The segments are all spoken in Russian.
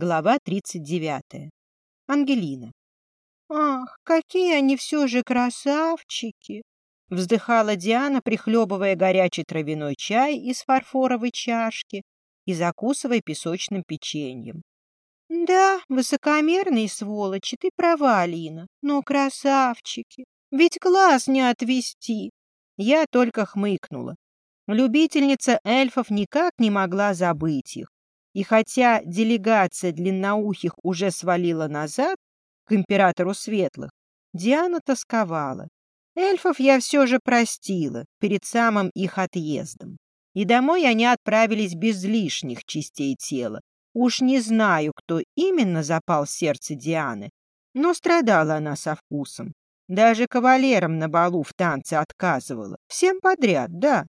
Глава 39. Ангелина. «Ах, какие они все же красавчики!» Вздыхала Диана, прихлебывая горячий травяной чай из фарфоровой чашки и закусывая песочным печеньем. «Да, высокомерные сволочи, ты права, Алина, но красавчики, ведь глаз не отвести!» Я только хмыкнула. Любительница эльфов никак не могла забыть их и хотя делегация длинноухих уже свалила назад, к императору светлых, Диана тосковала. Эльфов я все же простила перед самым их отъездом. И домой они отправились без лишних частей тела. Уж не знаю, кто именно запал в сердце Дианы, но страдала она со вкусом. Даже кавалерам на балу в танце отказывала. Всем подряд, да.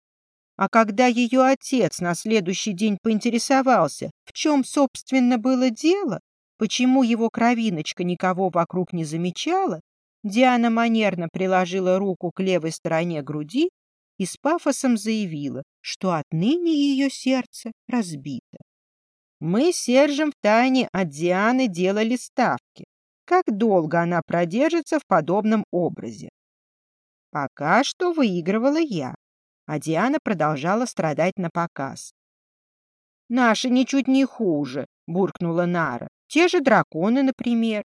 А когда ее отец на следующий день поинтересовался, в чем, собственно, было дело, почему его кровиночка никого вокруг не замечала, Диана манерно приложила руку к левой стороне груди и с пафосом заявила, что отныне ее сердце разбито. Мы с Сержем в тайне от Дианы делали ставки. Как долго она продержится в подобном образе? Пока что выигрывала я а Диана продолжала страдать на показ. «Наши ничуть не хуже», — буркнула Нара. «Те же драконы, например».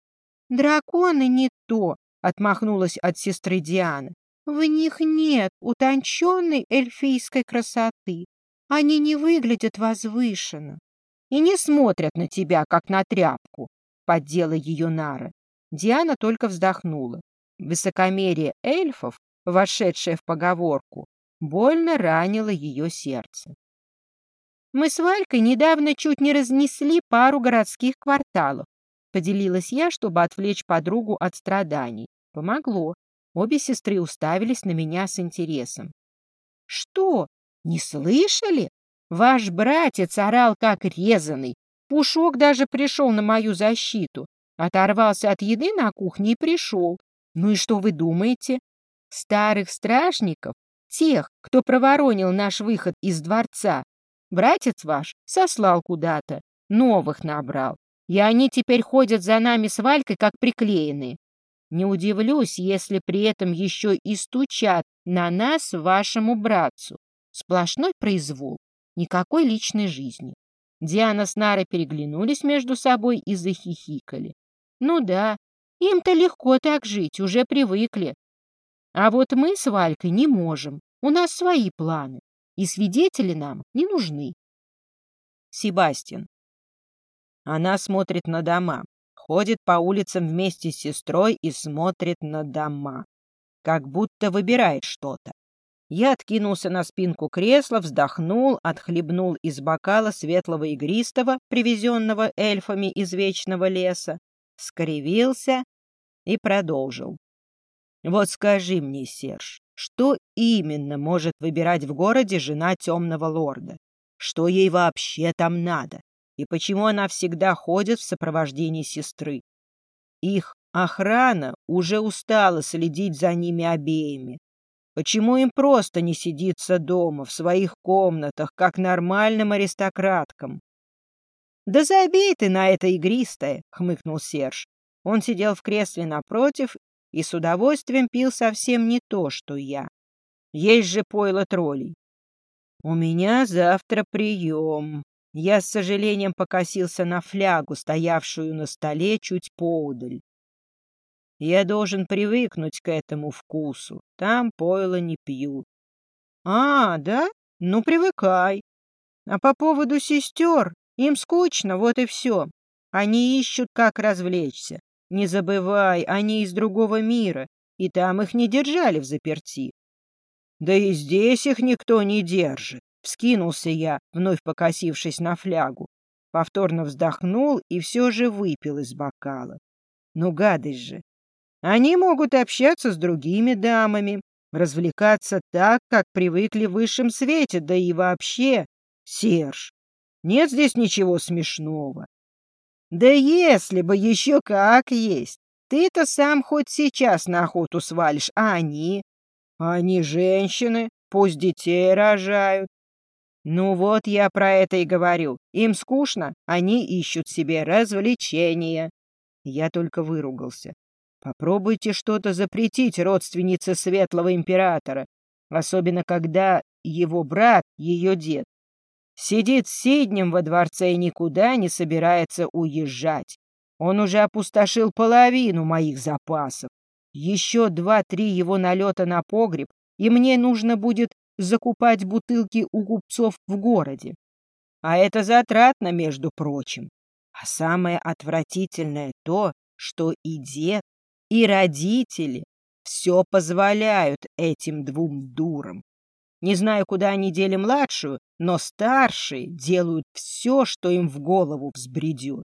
«Драконы не то», — отмахнулась от сестры Дианы. «В них нет утонченной эльфийской красоты. Они не выглядят возвышенно и не смотрят на тебя, как на тряпку», — поддела ее Нара. Диана только вздохнула. Высокомерие эльфов, вошедшее в поговорку, больно ранило ее сердце. «Мы с Валькой недавно чуть не разнесли пару городских кварталов», поделилась я, чтобы отвлечь подругу от страданий. Помогло. Обе сестры уставились на меня с интересом. «Что, не слышали? Ваш братец орал как резанный. Пушок даже пришел на мою защиту. Оторвался от еды на кухне и пришел. Ну и что вы думаете? Старых стражников Тех, кто проворонил наш выход из дворца. Братец ваш сослал куда-то, новых набрал, и они теперь ходят за нами с Валькой, как приклеенные. Не удивлюсь, если при этом еще и стучат на нас вашему братцу. Сплошной произвол, никакой личной жизни. Диана с Нарой переглянулись между собой и захихикали. Ну да, им-то легко так жить, уже привыкли. А вот мы с Валькой не можем. У нас свои планы, и свидетели нам не нужны. Себастьян. Она смотрит на дома, ходит по улицам вместе с сестрой и смотрит на дома, как будто выбирает что-то. Я откинулся на спинку кресла, вздохнул, отхлебнул из бокала светлого игристого, привезенного эльфами из вечного леса, скривился и продолжил. Вот скажи мне, Серж, что именно может выбирать в городе жена темного лорда? Что ей вообще там надо? И почему она всегда ходит в сопровождении сестры? Их охрана уже устала следить за ними обеими. Почему им просто не сидится дома, в своих комнатах, как нормальным аристократкам? — Да забей ты на это игристое, — хмыкнул Серж. Он сидел в кресле напротив и с удовольствием пил совсем не то, что я. Есть же пойло троллей. У меня завтра прием. Я с сожалением покосился на флягу, стоявшую на столе чуть поудаль. Я должен привыкнуть к этому вкусу. Там пойло не пьют. А, да? Ну, привыкай. А по поводу сестер, им скучно, вот и все. Они ищут, как развлечься. Не забывай, они из другого мира, и там их не держали в заперти. Да и здесь их никто не держит. Вскинулся я, вновь покосившись на флягу. Повторно вздохнул и все же выпил из бокала. Ну, гадость же. Они могут общаться с другими дамами, развлекаться так, как привыкли в высшем свете, да и вообще, Серж, нет здесь ничего смешного. Да если бы еще как есть. Ты-то сам хоть сейчас на охоту свалишь, а они? Они женщины, пусть детей рожают. Ну вот я про это и говорю. Им скучно, они ищут себе развлечения. Я только выругался. Попробуйте что-то запретить родственнице светлого императора, особенно когда его брат, ее дед, сидит сиднем во дворце и никуда не собирается уезжать. Он уже опустошил половину моих запасов. Еще два-три его налета на погреб, и мне нужно будет закупать бутылки у купцов в городе. А это затратно, между прочим. А самое отвратительное то, что и дед, и родители все позволяют этим двум дурам. Не знаю, куда они дели младшую, но старшие делают все, что им в голову взбредет.